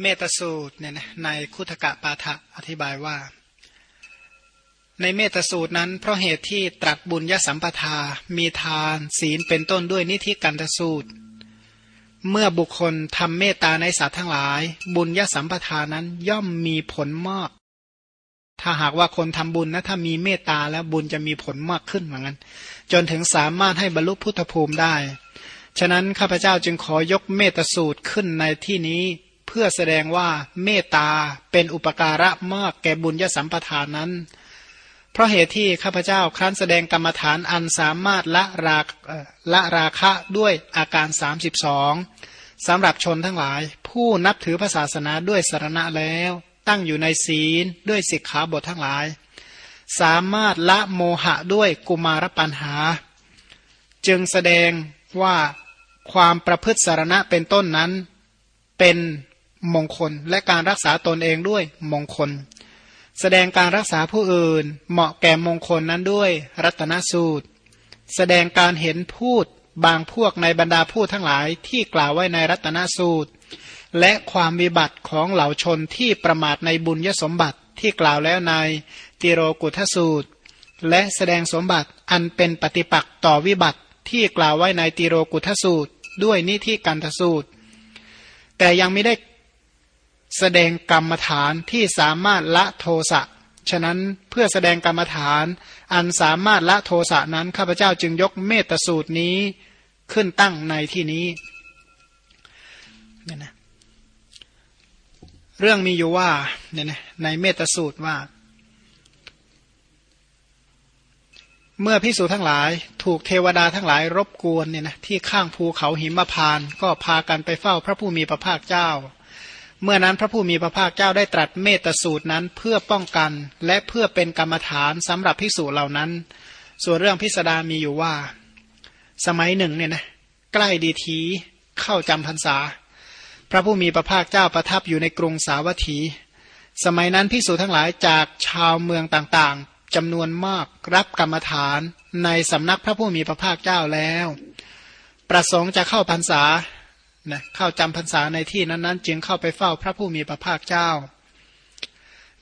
เมตสูตรเนี่ยนะในคุถกะปาฐะอธิบายว่า ในเมตสูตรนั้น เพราะเหตุที่ตรัสบุญยสัมปทา มีทานศีลเป็นต้นด้วยนิธิกันตสูตร เมื่อบุคคลทำเมตตาในสัตว์ทั้งหลาย บุญยสัมปทานั้นย่อมมีผลมาก ถ้าหากว่าคนทำบุญนะถ้ามีเมตตาแล้วบุญจะมีผลมากขึ้นเหมือนกันจนถึงสามารถให้บรรลุพุทธภูมิได้ ฉะนั้นข้าพเจ้าจึงขอยกเมตสูตรขึ้นในที่นี้ พื่อแสดงว่าเมตตาเป็นอุปการะมากแก่บุญยสัมปทานนั้น เพราะเหตุที่ข้าพเจ้าครั้นแสดงกรรมฐานอันสามารถละราละราคะด้วยอาการ 32สำหรับชนทั้งหลาย ผู้นับถือพระศาสนาด้วยสารณะแล้ว ตั้งอยู่ในศีลด้วยสิกขาบททั้งหลาย สามารถละโมหะด้วยกุมารปัญหา จึงแสดงว่าความประพฤติสารณะเป็นต้นนั้นเป็น มงคล และการรักษาตนเองด้วยมงคล แสดงการรักษาผู้อื่น เหมาะแก่มงคลนั้นด้วย รัตนสูตร แสดงการเห็นพูดบางพวกในบรรดาผู้ทั้งหลายที่กล่าวไว้ในรัตนสูตร และความวิบัติของเหล่าชนที่ประมาทในบุญยสมบัติที่กล่าวแล้วในติโรกุทสูตร และแสดงสมบัติอันเป็นปฏิปักษ์ต่อวิบัติที่กล่าวไว้ในติโรกุทสูตร ด้วยนิธิกันทสูตร แต่ยังไม่ได้ แสดงกรรมฐานที่สามารถละโทสะ ฉะนั้นเพื่อแสดงกรรมฐานอันสามารถละโทสะนั้นข้าพเจ้าจึงยกเมตสูตรนี้ขึ้นตั้งในที่นี้เนี่ยนะเรื่องมีอยู่ว่าเนี่ยนะในเมตสูตรว่า เมื่อพิสูจทั้งหลาย ถูกเทวดาทั้งหลายรบกวนเนี่ยนะที่ข้างภูเขาหิมพาน ก็พากันไปเฝ้าพระผู้มีพระภาคเจ้า เมื่อนั้นพระผู้มีพระภาคเจ้าได้ตรัสเมตสูตรนั้นเพื่อป้องกัน และเพื่อเป็นกรรมฐานสำหรับพิสูจเหล่านั้น ส่วนเรื่องพิสดารมีอยู่ว่า สมัยหนึ่งเนี่ยนะใกล้ดีทีเข้าจำพรรษา พระผู้มีพระภาคเจ้าประทับอยู่ในกรุงสาวัตถี สมัยนั้นพิสูจทั้งหลายจากชาวเมืองต่างๆจำนวนมากรับกรรมฐานในสำนักพระผู้มีพระภาคเจ้าแล้ว ประสงค์จะเข้าพรรษา นะเข้าจำพรรษาในที่นั้นๆ จึงเข้าไปเฝ้าพระผู้มีพระภาคเจ้า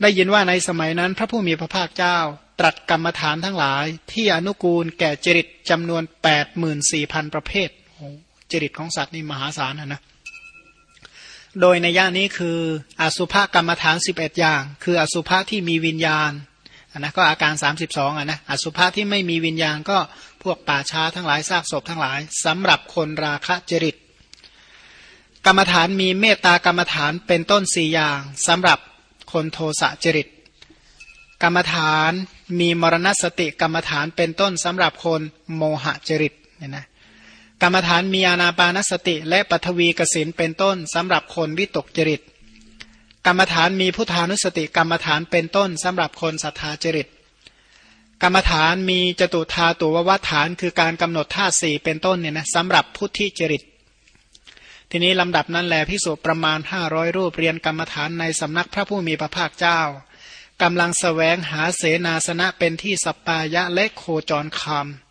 ได้ยินว่าในสมัยนั้นพระผู้มีพระภาคเจ้า ตรัสกรรมฐานทั้งหลาย ที่อนุกูลแก่จริตจำนวน8ปดหมื่นสี่พันประเภทจริตของสัตว์นี่มหาศาลนะนะโดยในย่านี้คืออสุภกรรมฐาน 11 อย่าง คืออสุภะที่มีวิญญาณนนะก็อาการ 32อะนะอสุภะที่ไม่มีวิญญาณก็พวกป่าช้าทั้งหลายซากศพทั้งหลายสำหรับคนราคะจริต กรรมฐานมีเมตตากรรมฐานเป็นต้นสี่อย่างสำหรับคนโทสะจริต กรรมฐานมีมรณสติกรรมฐานเป็นต้นสำหรับคนโมหะจริตเนี่ยนะกรรมฐานมีอานาปานสติและปฐวีกสินเป็นต้นสำหรับคนวิตกจริต กรรมฐานมีพุทธานุสติกรรมฐานเป็นต้นสำหรับคนศรัทธาจริต กรรมฐานมีจตุธาตัววัฏฐาน คือการกำหนดท่าสี่เป็นต้นเนี่ยนะสำหรับพุทธิจริต ทีนี้ลำดับนั้นแหลพิสุประมาณห้าร้อยรูปเรียนกรรมฐานในสำนักพระผู้มีพระภาคเจ้ากำลังสแสวงหาเสนาสนะเป็นที่สปปายะและโคจรค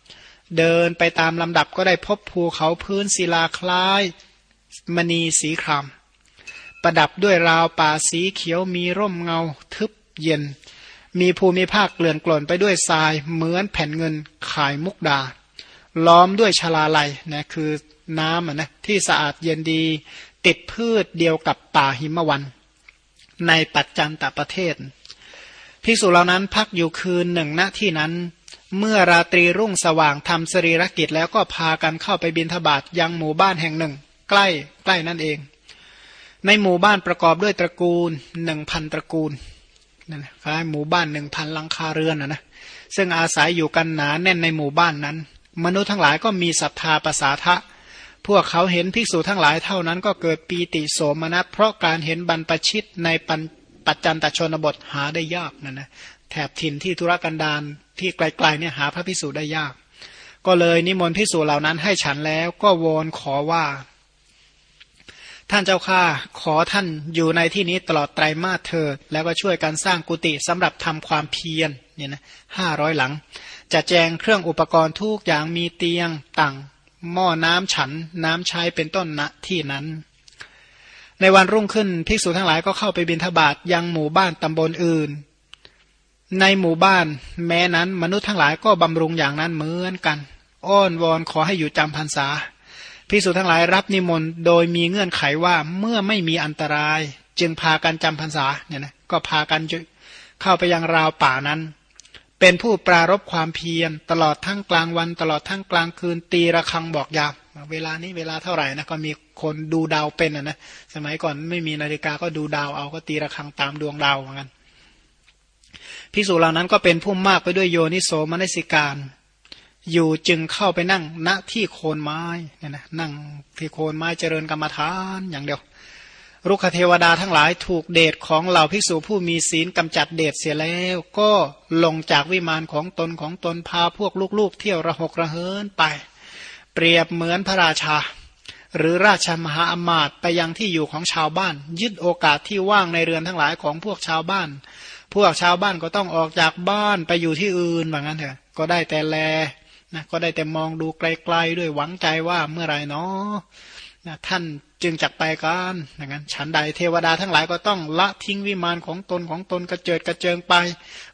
ำเดินไปตามลำดับก็ได้พบภูเขาพื้นศิลาคล้ายมณีสีครามประดับด้วยราวป่าสีเขียวมีร่มเงาทึบเย็น มีภูมิภาคเกลื่อนกล่นไปด้วยทรายเหมือนแผ่นเงินขายมุกดา ล้อมด้วยชลาลัยนะคือ น้ำนะที่สะอาดเย็นดี ติดพืชเดียวกับป่าหิมวัน ในปัจจันตประเทศภิกษุเหล่านั้นพักอยู่คืนหนึ่งณที่นั้น เมื่อราตรีรุ่งสว่างทำสรีรกิจแล้วก็พากันเข้าไปบินทบาทยังหมู่บ้านแห่งหนึ่ง ใกล้ใกล้นั่นเอง ในหมู่บ้านประกอบด้วยตระกูลหนึ่งพันตระกูลนั่นคล้ายหมู่บ้านหนึ่งพันลังคาเรือนนะนะซึ่งอาศัยอยู่กันหนาแน่นในหมู่บ้านนั้น มนุษย์ทั้งหลายก็มีศรัทธาประสาทะ พวกเขาเห็นภิกษุทั้งหลายเท่านั้นก็เกิดปีติโสมนัสเพราะการเห็นบรรปชิตในปัญปัจจันตชนบทหาได้ยากนะนะแถบถิ่นที่ธุรกันดารที่ไกลๆเนี่ยหาพระภิกษุได้ยาก ก็เลยนิมนต์ภิกษุเหล่านั้นให้ฉันแล้วก็วอนขอว่า ท่านเจ้าข้าขอท่านอยู่ในที่นี้ตลอดไตรมาสเถิด แล้วก็ช่วยกันสร้างกุฏิสำหรับทำความเพียรเนี่ยนะห้าร้อยหลังจะแจงเครื่องอุปกรณ์ทุกอย่างมีเตียงตัง หม้อน้ำฉันน้ำใช้เป็นต้นณที่นั้น ในวันรุ่งขึ้นภิกษุทั้งหลายก็เข้าไปบิณฑบาตยังหมู่บ้านตำบลอื่น ในหมู่บ้านแม้นั้น มนุษย์ทั้งหลายก็บำรุงอย่างนั้นเหมือนกัน อ้อนวอนขอให้อยู่จำพรรษาภิกษุทั้งหลายรับนิมนต์โดยมีเงื่อนไขว่าเมื่อไม่มีอันตราย จึงพากันจำพรรษาเนี่ยนะก็พากันเข้าไปยังราวป่านั้น เป็นผู้ปรารบความเพียร ตลอดทั้งกลางวัน ตลอดทั้งกลางคืน ตีระฆังบอกยามเวลานี้เวลาเท่าไหร่นะก็มีคนดูดาวเป็นอะนะสมัยก่อนไม่มีนาฬิกาก็ดูดาวเอาก็ตีระฆังตามดวงดาวเหมือนกันพิสูจเหล่านั้นก็เป็นผู้มากไปด้วยโยนิโสมนสิการ อยู่จึงเข้าไปนั่งณที่โคนไม้เนี่ยนะนั่งที่โคนไม้เจริญกรรมฐานอย่างเดียว รุกขเทวดาทั้งหลายถูกเดชของเหล่าภิกษุผู้มีศีลกำจัดเดชเสียแล้ว ก็ลงจากวิมานของตนของตนพาพวกลูกๆ เที่ยวระหกระเหินไป เปรียบเหมือนพระราชา หรือราชมหาอมาตย์ไปยังที่อยู่ของชาวบ้าน ยึดโอกาสที่ว่างในเรือนทั้งหลายของพวกชาวบ้าน พวกชาวบ้านก็ต้องออกจากบ้านไปอยู่ที่อื่นแบบนั้นเถอะก็ได้แต่แลนะก็ได้แต่มองดูไกลๆด้วยหวังใจว่าเมื่อไรเนาะ นะท่านจึงจักไปกันอย่างนั้นฉันใดเทวดาทั้งหลายก็ต้องละทิ้งวิมานของตนของตนกระเจิดกระเจิงไป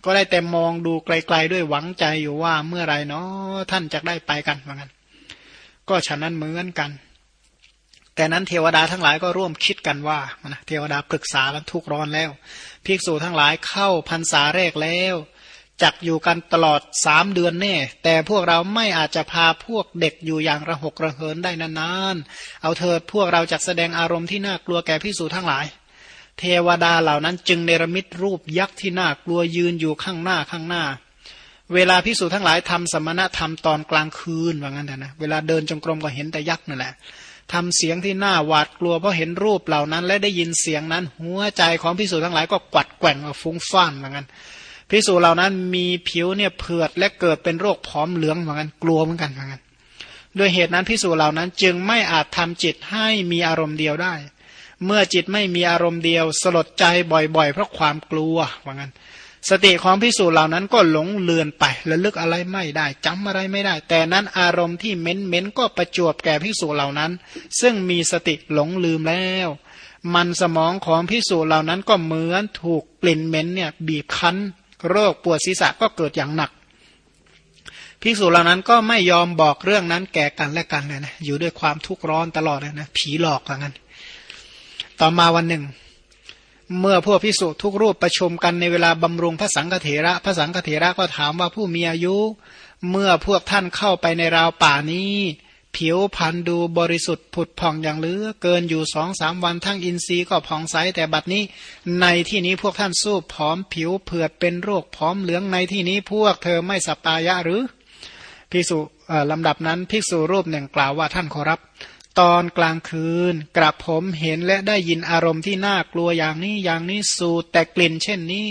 ก็ได้แต่มองดูไกลๆด้วยหวังใจอยู่ว่าเมื่อไรเนาะท่านจะได้ไปกันเหมือนกันก็ฉันนั้นเหมือนกัน แต่นั้นเทวดาทั้งหลายก็ร่วมคิดกันว่านะเทวดาปรึกษากันทุกร้อนแล้ว ภิกษุทั้งหลายเข้าพรรษาแรกแล้ว จักอยู่กันตลอดสามเดือนแน่ แต่พวกเราไม่อาจจะพาพวกเด็กอยู่อย่างระหกระเหินได้นานๆ เอาเถิดพวกเราจะแสดงอารมณ์ที่น่ากลัวแก่พิสูจทั้งหลาย เทวดาเหล่านั้นจึงเนรมิตรูปยักษ์ที่น่ากลัวยืนอยู่ข้างหน้าข้างหน้า เวลาพิสูจทั้งหลายทำสมณธรรมตอนกลางคืนว่างั้นนะเวลาเดินจงกรมก็เห็นแต่ยักษ์นั่นแหละทำเสียงที่น่าหวาดกลัวเพราะเห็นรูปเหล่านั้น และได้ยินเสียงนั้น หัวใจของพิสูจทั้งหลายก็กวัดแกว่งฟุ้งฟ่านว่างั้น พิสูจเหล่านั้นมีผิวเนี่ยเผือดและเกิดเป็นโรคผอมเหลืองเหมือนกันกลัวเหมือนกันเหมือนกันด้วยเหตุนั้นพิสูจเหล่านั้นจึงไม่อาจทำจิตให้มีอารมณ์เดียวได้ เมื่อจิตไม่มีอารมณ์เดียว สลดใจบ่อยๆ เพราะความกลัวเหมือนกันสติของพิสูจเหล่านั้นก็หลงเลือนไประลึกอะไรไม่ได้จำอะไรไม่ได้ แต่นั้นอารมณ์ที่เม้นเม้นก็ประจวบแก่พิสูจเหล่านั้น ซึ่งมีสติหลงลืมแล้ว มันสมองของพิสูจเหล่านั้นก็เหมือนถูกกลิ่นเม้นเนี่ยบีบคั้น โรคปวดศีรษะก็เกิดอย่างหนัก ภิกษุเหล่านั้นก็ไม่ยอมบอกเรื่องนั้นแก่กันและกันเลยนะอยู่ด้วยความทุกข์ร้อนตลอดเลยนะผีหลอกอย่างนั้น ต่อมาวันหนึ่ง เมื่อพวกภิกษุทุกรูปประชุมกันในเวลาบำรุงพระสังฆเถระ พระสังฆเถระก็ถามว่าผู้มีอายุ เมื่อพวกท่านเข้าไปในราวป่านี้ ผิวพันธ์ดูบริสุทธิ์ผุดผ่องอย่างเหลือเกินอยู่สองสามวันทั้งอินทรีย์ก็ผ่องใสแต่บัดนี้ ในที่นี้พวกท่านสู้ผอมผิวเผือดเป็นโรคผอมเหลืองในที่นี้พวกเธอไม่สปายะหรือภิกษุลำดับนั้นภิกษุรูปหนึ่งกล่าวว่าท่านขอรับ ตอนกลางคืนกระผมเห็นและได้ยินอารมณ์ที่น่ากลัวอย่างนี้อย่างนี้สูดแต่กลิ่นเช่นนี้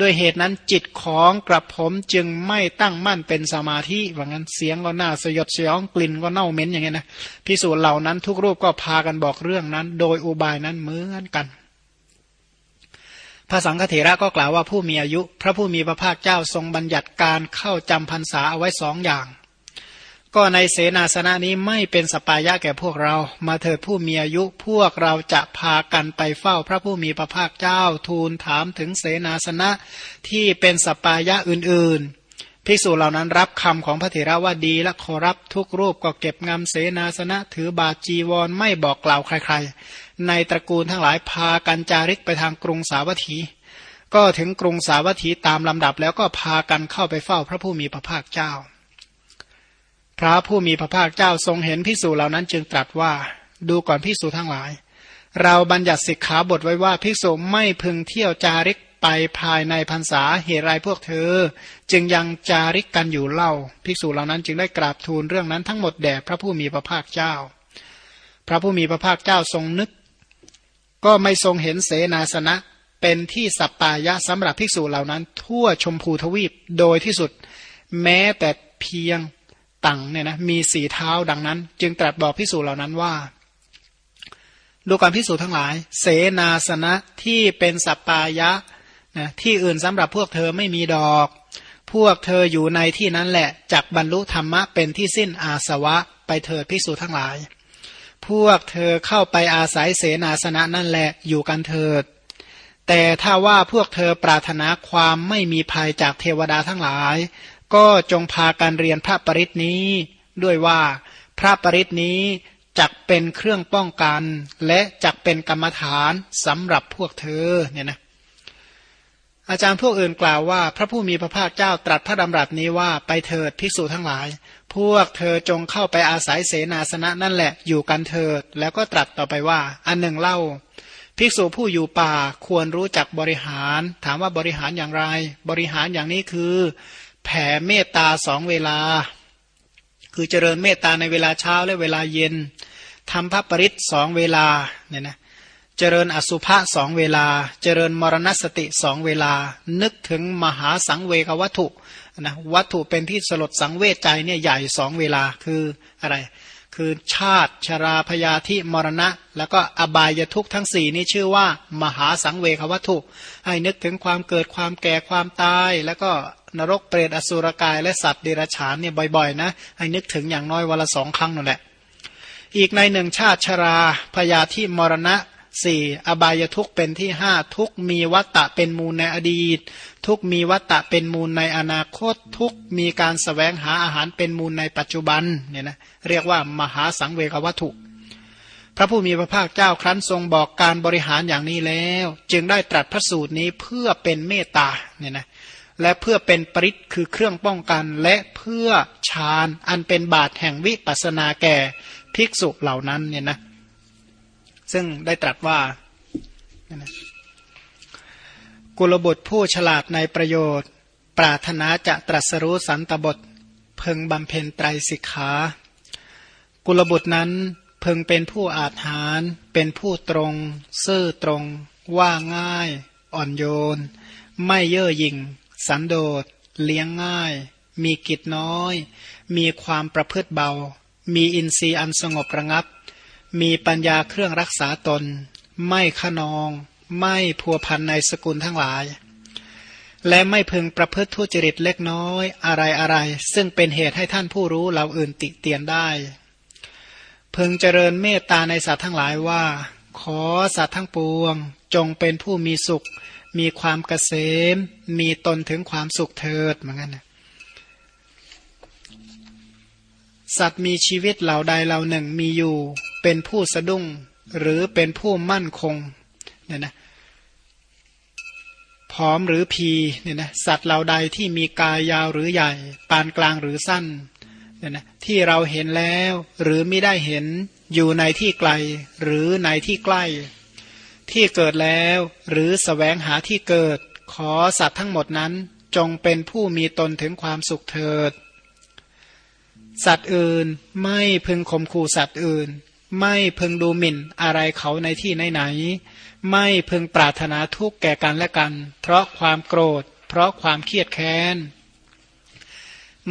ด้วยเหตุนั้นจิตของกระผมจึงไม่ตั้งมั่นเป็นสมาธิว่างั้นเสียงก็น่าสยดสยองกลิ่นก็เน่าเหม็นอย่างเงี้ยนะพิสูจน์เหล่านั้นทุกรูปก็พากันบอกเรื่องนั้น โดยอุบายนั้นเหมือนกันพระสังฆเถระก็กล่าวว่าผู้มีอายุ พระผู้มีพระภาคเจ้าทรงบัญญัติการเข้าจำพรรษาเอาไว้สองอย่าง ก็ในเสนาสนะนี้ไม่เป็นสปายะแก่พวกเรา มาเถิดผู้มีอายุพวกเราจะพากันไปเฝ้าพระผู้มีพระภาคเจ้าทูลถามถึงเสนาสนะที่เป็นสปายะอื่นๆภิกษุเหล่านั้นรับคำของพระเถระว่าดีและขอรับทุกรูปก็เก็บงำเสนาสนะ ถือบาจีวรไม่บอกกล่าวใครๆ ในตระกูลทั้งหลายพากันจาริกไปทางกรุงสาวัตถี ก็ถึงกรุงสาวัตถีตามลำดับแล้วก็พากันเข้าไปเฝ้าพระผู้มีพระภาคเจ้า พระผู้มีพระภาคเจ้าทรงเห็นพิสูจเหล่านั้นจึงตรัสว่าดูก่อนพิสูจทั้งหลาย เราบัญญัติสิกขาบทไว้ว่าพิสูจไม่พึงเที่ยวจาริกไปภายในพรรษาเหตุไรพวกเธอ จึงยังจาริกกันอยู่เล่า ภิกษุเหล่านั้นจึงได้กราบทูลเรื่องนั้นทั้งหมดแด่พระผู้มีพระภาคเจ้า พระผู้มีพระภาคเจ้าทรงนึก ก็ไม่ทรงเห็นเสนาสนะเป็นที่สัปปายะสำหรับภิกษุเหล่านั้น ทั่วชมพูทวีปโดยที่สุด แม้แต่เพียง ตังเนี่ยนะมีสีเท้าดังนั้น จึงตรัสบอกพิสูจน์เหล่านั้นว่า ดูการพิสูจน์ทั้งหลาย เสนาสนะที่เป็นสัปปายะนะที่อื่นสำหรับพวกเธอไม่มีดอก พวกเธออยู่ในที่นั้นแหละจักบรรลุธรรมะเป็นที่สิ้นอาสวะไปเถิดพิสูจน์ทั้งหลาย พวกเธอเข้าไปอาศัยเสนาสนะนั่นแหละอยู่กันเถิด แต่ถ้าว่าพวกเธอปรารถนาความไม่มีภัยจากเทวดาทั้งหลาย ก็จงพากันเรียนพระปริตนี้ด้วยว่าพระปริตนี้จักเป็นเครื่องป้องกัน และจักเป็นกรรมฐานสำหรับพวกเธอเนี่ยนะอาจารย์พวกอื่นกล่าวว่า พระผู้มีพระภาคเจ้าตรัสพระดำรัสนี้ว่าไปเถิดภิกษุทั้งหลาย พวกเธอจงเข้าไปอาศัยเสนาสนะนั่นแหละอยู่กันเถิด แล้วก็ตรัสต่อไปว่า อันหนึ่งเล่า ภิกษุผู้อยู่ป่าควรรู้จักบริหาร ถามว่าบริหารอย่างไร บริหารอย่างนี้คือ แผ่เมตตาสองเวลา คือเจริญเมตตาในเวลาเช้าและเวลาเย็นทำพระปริศสองเวลาเนี่ยนะเจริญอสุภะสองเวลา เจริญมรณสติสองเวลา นึกถึงมหาสังเวกวัตถุนะวัตถุเป็นที่สลดสังเวชใจเนี่ยใหญ่สองเวลาคืออะไร คือชาติชราพยาธิมรณะ แล้วก็อบายทุกทั้งสี่นี่ชื่อว่า มหาสังเวกวัตถุ ให้นึกถึงความเกิดความแก่ความตาย แล้วก็ นรกเปรตอสุรกายและสัตว์เดรัจฉานเนี่ยบ่อยๆนะให้นึกถึงอย่างน้อยวันละสองครั้งนั่นแหละ อีกในหนึ่งชาติชราพยาธิมรณะสี่อบายทุกเป็นที่ห้าทุกมีวัตตะเป็นมูลในอดีต ทุกมีวัตตะเป็นมูลในอนาคต ทุกมีการสแสวงหาอาหารเป็นมูลในปัจจุบันเนี่ยนะเรียกว่ามหาสังเวกวัตถุพระผู้มีพระภาคเจ้าครั้นทรงบอกการบริหารอย่างนี้แล้ว จึงได้ตรัสพระสูตรนี้เพื่อเป็นเมตตาเนี่ยนะ และเพื่อเป็นปริศคือเครื่องป้องกัน และเพื่อฌานอันเป็นบาทแห่งวิปัสนาแก่ภิกษุเหล่านั้นเนี่ยนะซึ่งได้ตรัสว่ากุลบุตรผู้ฉลาดในประโยชน์ ปรารถนาจะตรัสรู้สันตบทเพึงบำเพ็ญไตรสิกขา กุลบุตรนั้นเพึงเป็นผู้อาจหารเป็นผู้ตรง ซื่อตรง ว่าง่าย อ่อนโยน ไม่เย่อหยิ่ง สันโดษ เลี้ยงง่าย มีกิจน้อย มีความประพฤติเบา มีอินทรีย์อันสงบระงับ มีปัญญาเครื่องรักษาตน ไม่ขนอง ไม่พัวพันในสกุลทั้งหลาย และไม่พึงประพฤติทุจริตเล็กน้อยอะไรอะไร ซึ่งเป็นเหตุให้ท่านผู้รู้เราอื่นติเตียนได้ พึงเจริญเมตตาในสัตว์ทั้งหลายว่า ขอสัตว์ทั้งปวง จงเป็นผู้มีสุข มีความเกษม มีตนถึงความสุขเถิดเหมือนกันนะสัตว์มีชีวิตเหล่าใดเหล่าหนึ่งมีอยู่ เป็นผู้สะดุ้งหรือเป็นผู้มั่นคงเนี่ยนะผอมหรือพีเนี่ยนะสัตว์เหล่าใดที่มีกายยาวหรือใหญ่ ปานกลางหรือสั้นเนี่ยนะที่เราเห็นแล้ว หรือไม่ได้เห็นอยู่ในที่ไกล หรือในที่ใกล้ ที่เกิดแล้ว หรือสแสวงหาที่เกิด ขอสัตว์ทั้งหมดนั้นจงเป็นผู้มีตนถึงความสุขเถิด สัตว์อื่นไม่พึงข่มขู่สัตว์อื่น ไม่พึงดูหมิ่นอะไรเขาในที่ไหนไหน ไม่พึงปรารถนาทุกข์แก่กันและกัน เพราะความโกรธ เพราะความเครียดแค้น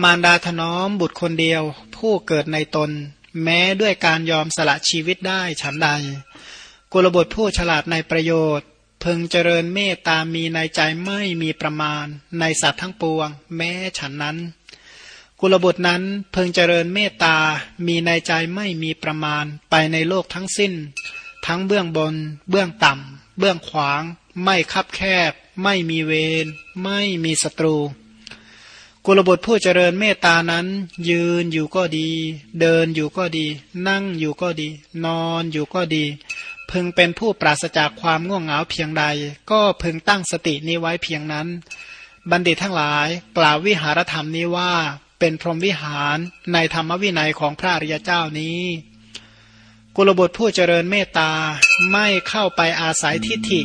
มารดาถนอมบุตรคนเดียว ผู้เกิดในตน แม้ด้วยการยอมสละชีวิตได้ฉันใด กุลบุตรผู้ฉลาดในประโยชน์ พึงเจริญเมตตามีในใจไม่มีประมาณ ในสัตว์ทั้งปวง แม้ฉันนั้น กุลบุตรนั้นพึงเจริญเมตตามีในใจไม่มีประมาณ ไปในโลกทั้งสิ้น ทั้งเบื้องบน เบื้องต่ำ เบื้องขวาง ไม่คับแคบ ไม่มีเวรไม่มีศัตรูกุลบุตรผู้เจริญเมตตานั้น ยืนอยู่ก็ดี เดินอยู่ก็ดี นั่งอยู่ก็ดี นอนอยู่ก็ดี พึงเป็นผู้ปราศจากความง่วงเหงาเพียงใด ก็พึงตั้งสตินี้ไว้เพียงนั้น บัณฑิตทั้งหลายกล่าววิหารธรรมนี้ว่าเป็นพรหมวิหารในธรรมวินัยของพระอริยเจ้านี้ กุลบุตรผู้เจริญเมตตาไม่เข้าไปอาศัยทิฏฐิ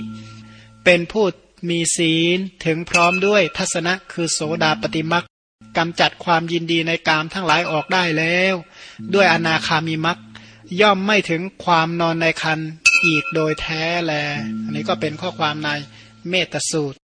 เป็นผู้มีศีลถึงพร้อมด้วยทัศนะคือโสดาปฏิมักกำจัดความยินดีในกามทั้งหลายออกได้แล้ว ด้วยอนาคามิมักย่อมไม่ถึงความนอนในคัน อีกโดยแท้แล อันนี้ก็เป็นข้อความในเมตสูตร